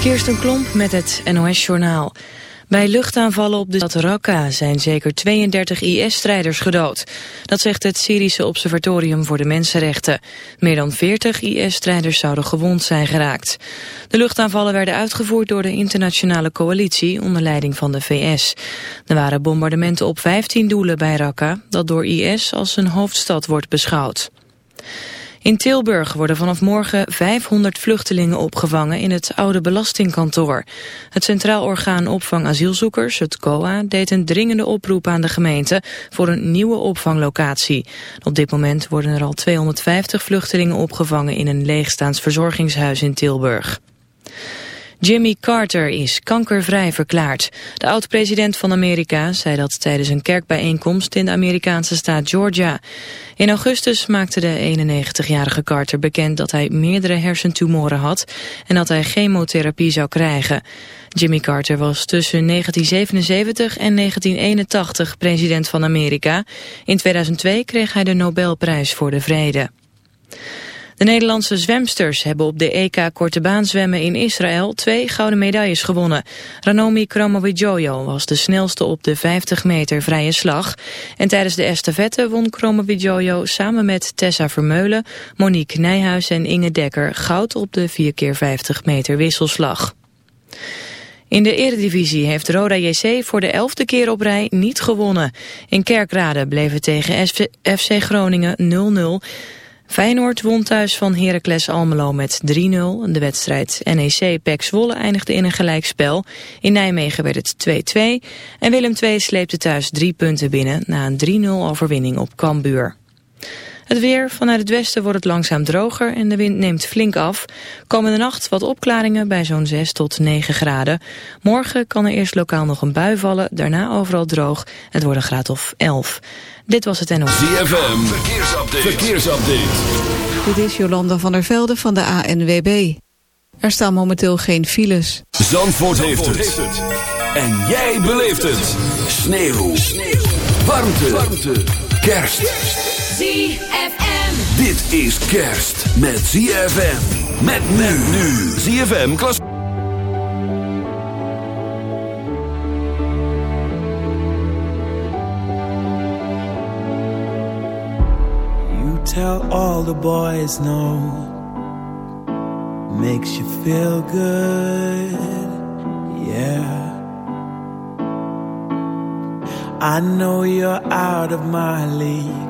Kirsten Klomp met het NOS-journaal. Bij luchtaanvallen op de stad Raqqa zijn zeker 32 IS-strijders gedood. Dat zegt het Syrische Observatorium voor de Mensenrechten. Meer dan 40 IS-strijders zouden gewond zijn geraakt. De luchtaanvallen werden uitgevoerd door de internationale coalitie onder leiding van de VS. Er waren bombardementen op 15 doelen bij Raqqa, dat door IS als een hoofdstad wordt beschouwd. In Tilburg worden vanaf morgen 500 vluchtelingen opgevangen in het oude belastingkantoor. Het Centraal Orgaan Opvang Asielzoekers, het COA, deed een dringende oproep aan de gemeente voor een nieuwe opvanglocatie. Op dit moment worden er al 250 vluchtelingen opgevangen in een leegstaand verzorgingshuis in Tilburg. Jimmy Carter is kankervrij verklaard. De oud-president van Amerika zei dat tijdens een kerkbijeenkomst in de Amerikaanse staat Georgia. In augustus maakte de 91-jarige Carter bekend dat hij meerdere hersentumoren had en dat hij chemotherapie zou krijgen. Jimmy Carter was tussen 1977 en 1981 president van Amerika. In 2002 kreeg hij de Nobelprijs voor de Vrede. De Nederlandse zwemsters hebben op de EK Korte Baan zwemmen in Israël twee gouden medailles gewonnen. Ranomi Kromowidjojo was de snelste op de 50 meter vrije slag. En tijdens de estafette won Kromowidjojo samen met Tessa Vermeulen, Monique Nijhuis en Inge Dekker goud op de 4x50 meter wisselslag. In de eredivisie heeft Roda JC voor de elfde keer op rij niet gewonnen. In Kerkrade bleef het tegen FC Groningen 0-0. Feyenoord won thuis van Heracles Almelo met 3-0. De wedstrijd NEC-PEC Zwolle eindigde in een gelijkspel. In Nijmegen werd het 2-2. En Willem II sleepte thuis drie punten binnen na een 3-0 overwinning op Cambuur. Het weer, vanuit het westen wordt het langzaam droger en de wind neemt flink af. Komende nacht wat opklaringen bij zo'n 6 tot 9 graden. Morgen kan er eerst lokaal nog een bui vallen, daarna overal droog. Het wordt een graad of 11. Dit was het NOS. ZFM, verkeersupdate. verkeersupdate. Dit is Jolanda van der Velde van de ANWB. Er staan momenteel geen files. Zandvoort, heeft, het. En jij beleeft het. Sneeuw. Sneeuw. Warmte. Warmte. Kerst. ZFM. Dit is kerst met ZFM. Met men nu. ZFM Klas. tell all the boys no makes you feel good yeah I know you're out of my league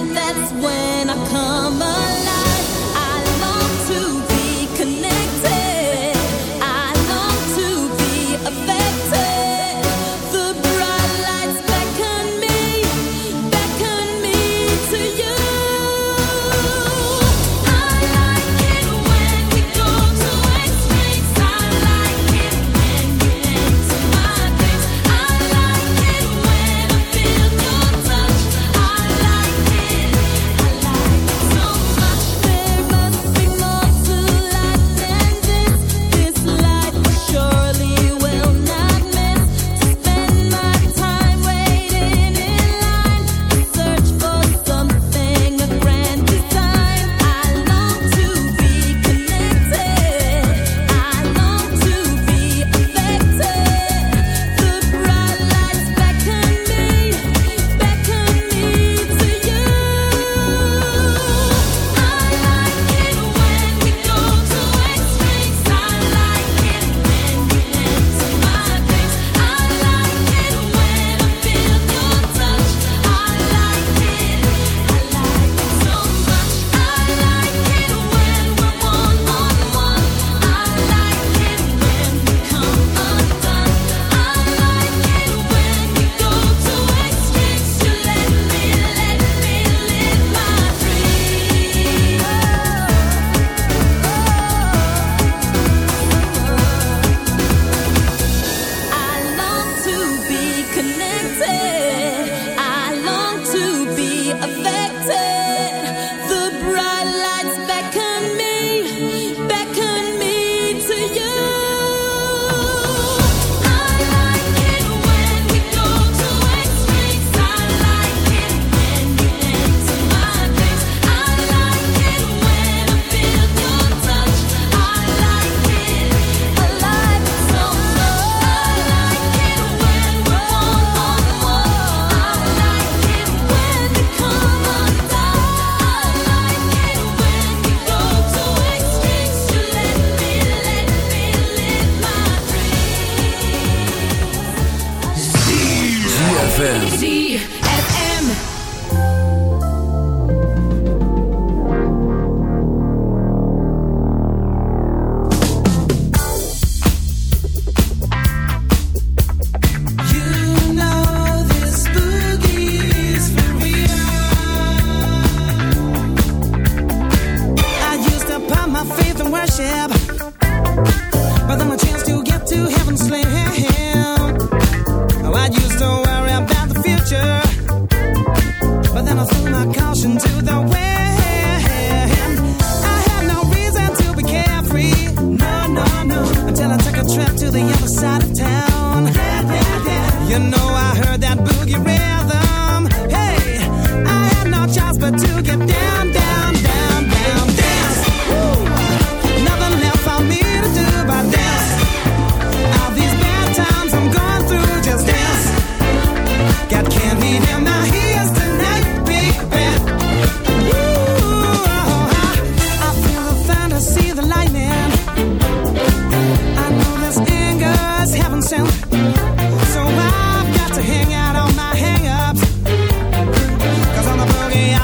At night, that's when I come alive.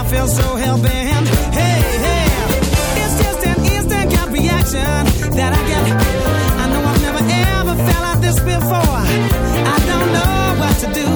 feel so hell-bent. Hey, hey, it's just an instant gut reaction that I get. I know I've never ever felt like this before. I don't know what to do.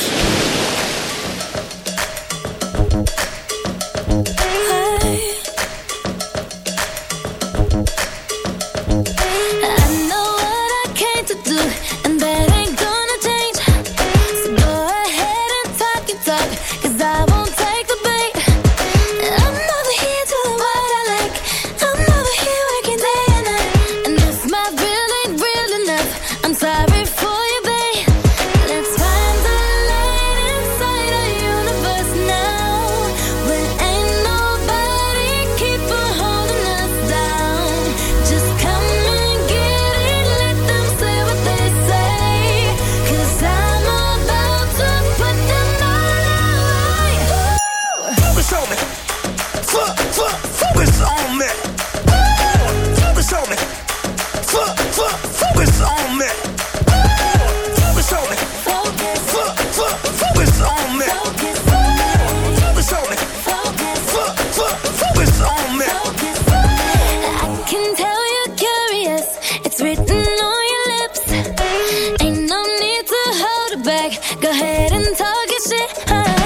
and talk your shit. Huh?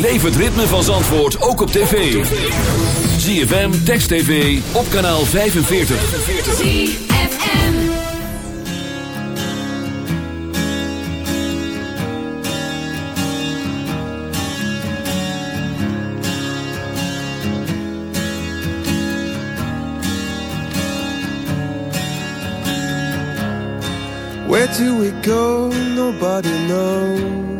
Beleef het ritme van Zandvoort ook op tv. ZFM, Text TV, op kanaal 45. ZFM Where do we go? Nobody knows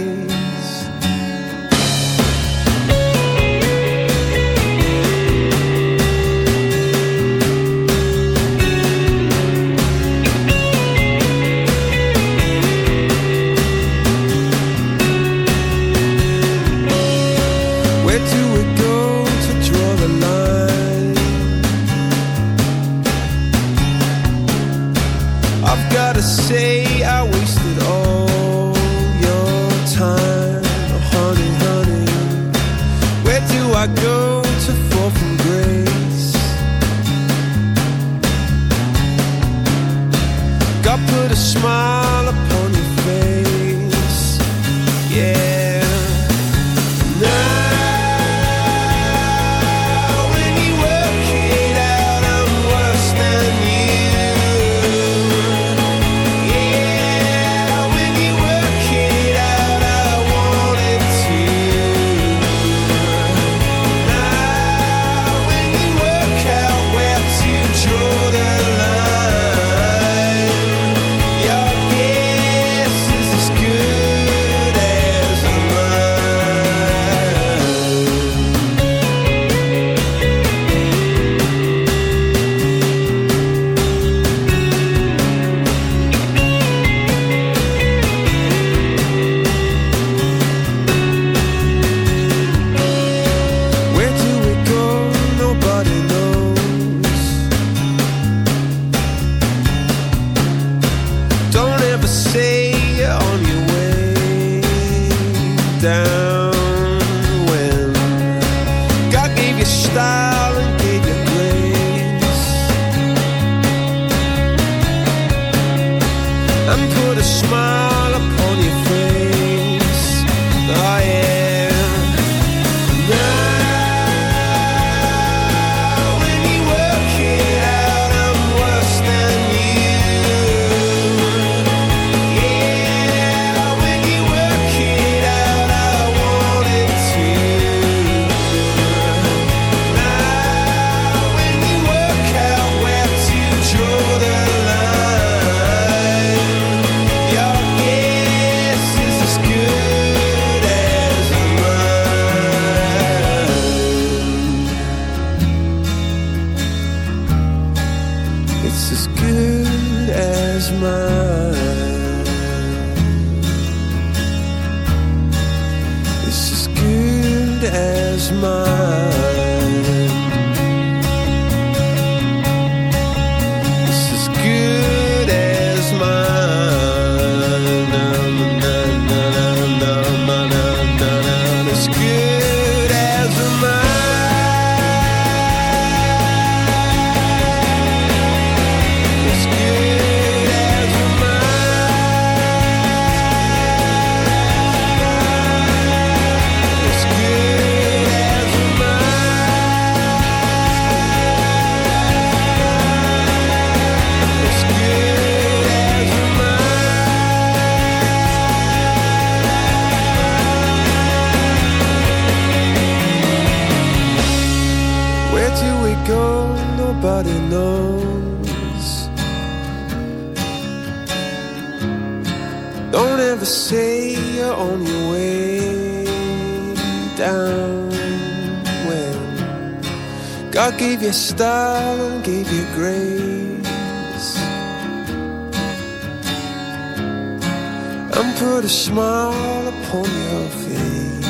God put a smile. Style and gave you grace. And put a smile upon your face.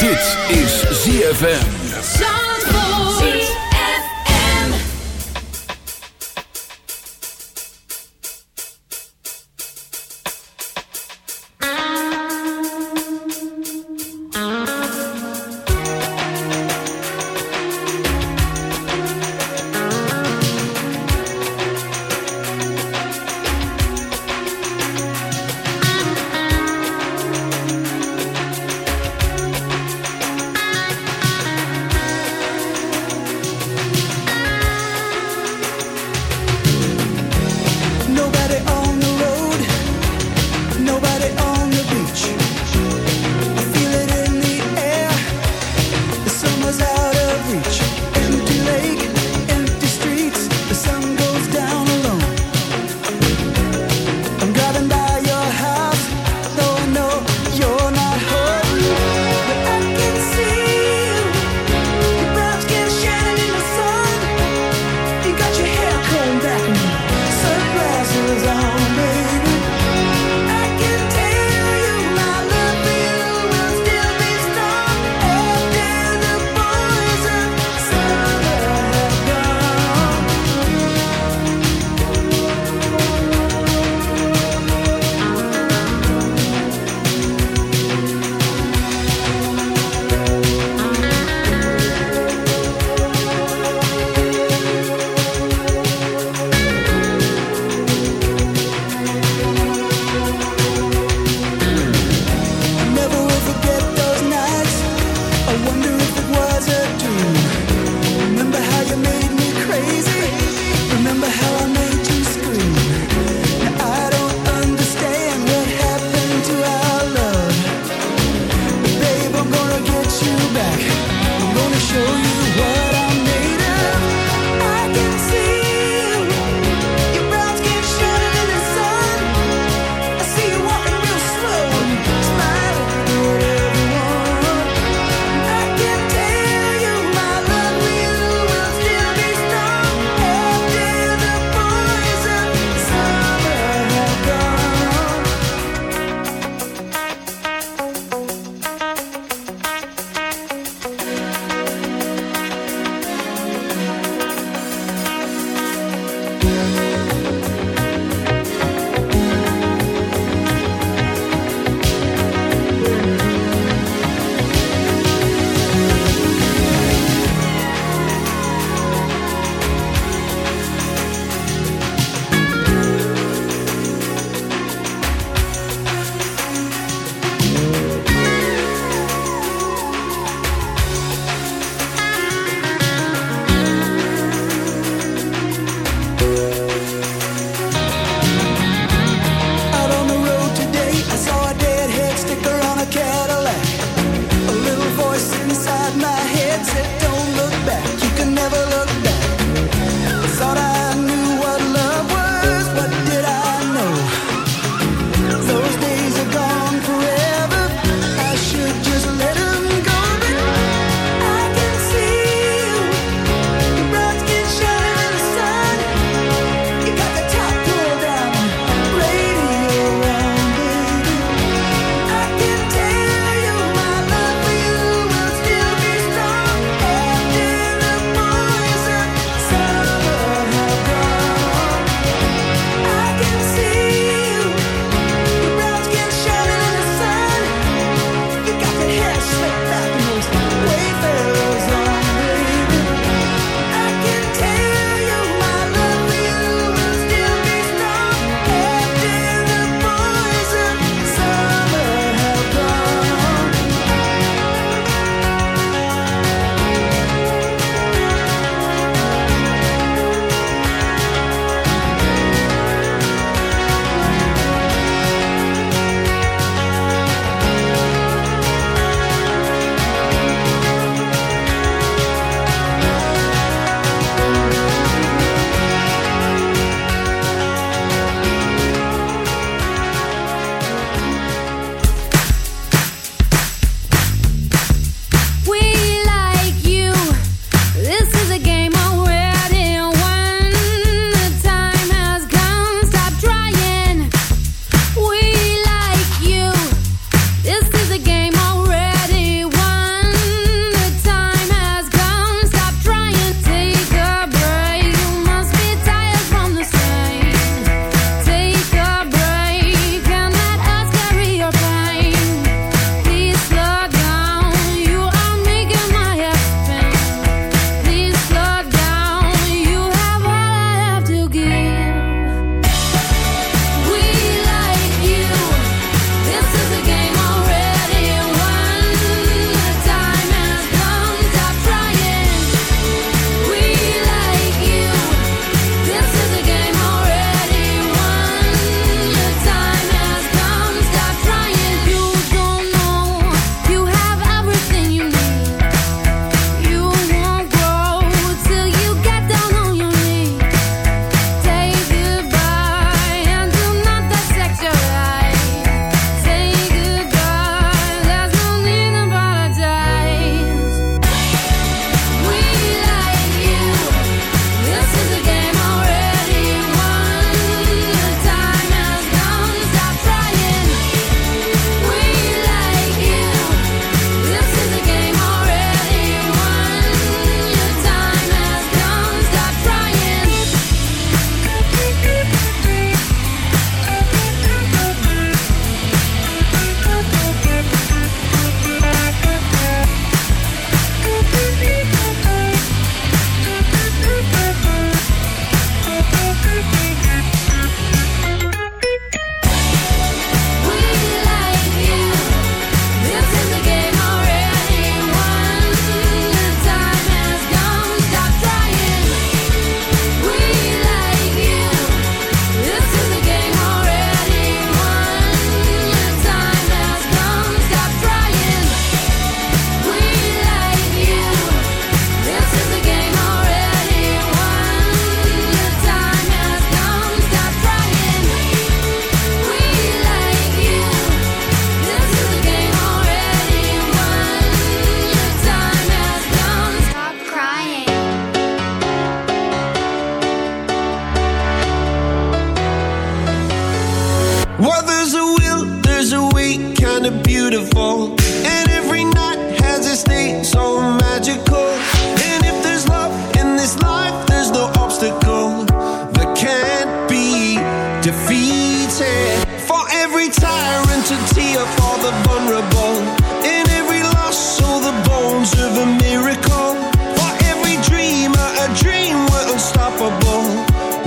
Dit is ZFM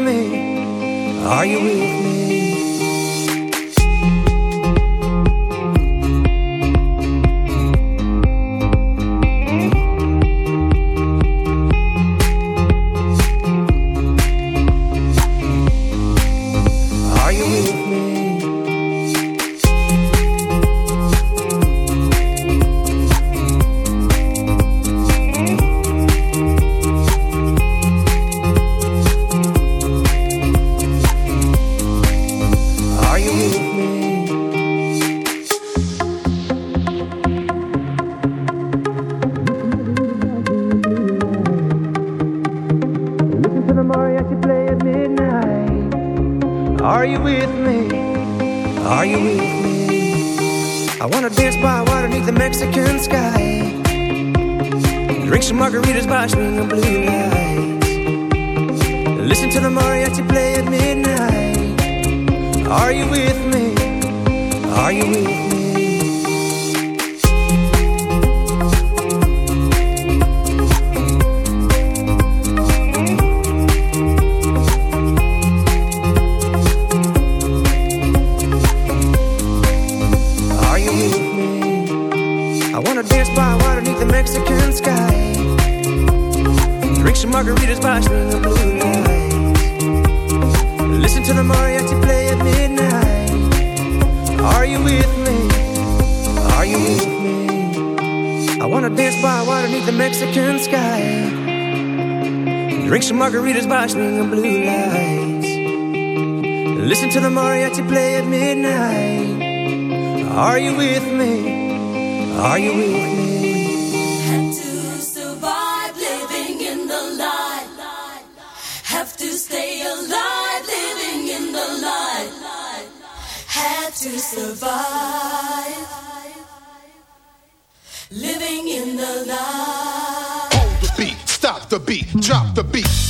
me? Are you with me? watching the blue lights. Listen to the mariachi play at midnight. Are you with me? Are you with me? Have to survive living in the light. Have to stay alive living in the light. Had to survive living in the light. Hold the beat, stop the beat, drop the beat